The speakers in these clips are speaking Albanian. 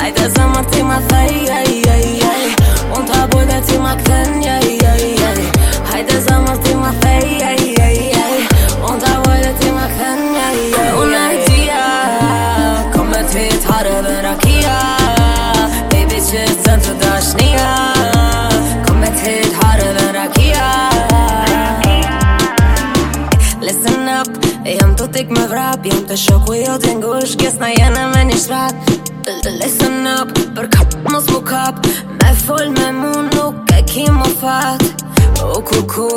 Alter, sag mal, zieh mal frei, ei, ei, ei. Und obwohl der zieh mal klein, ei, ei, ei. Alter, sag mal, zieh mal frei, Baby, shit, send to the shnia Kom e tëtë rakia Listen up, jam të tik me vrap Jam të shoku jo të ngush, kjes na jene me një shrat Listen up, për kap mos bu kap Me full me mu nuk e ki fat O ku ku,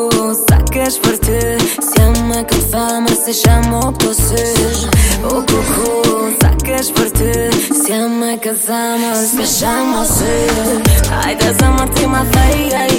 sa kesh për ty Si jam me këtë famër, si shem o pësysh O ku ku, sa kesh për ty Si jam këtë famër, si shem o pësysh 'Cause I'ma take fai ai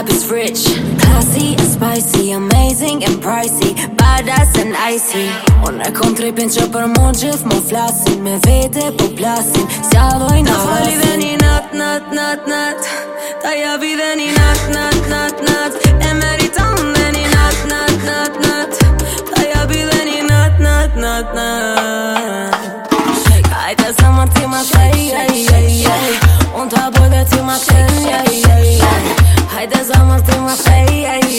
vibe is rich Classy and spicy, amazing and pricey Badass and icy Unë e kom tripin që për mund gjith më flasin Me vete po plasin Sja dojnë në vasin Ta fali dhe një nat, nat, nat, nat Ta javi dhe një nat, nat, nat, nat E meritam dhe një nat, nat, nat, nat Ta javi dhe një nat, nat, nat, nat Ajta sa më ti më kaj, ajajajaj Unë të aboj dhe ti më kaj, Ai, das almas tem uma fé e aí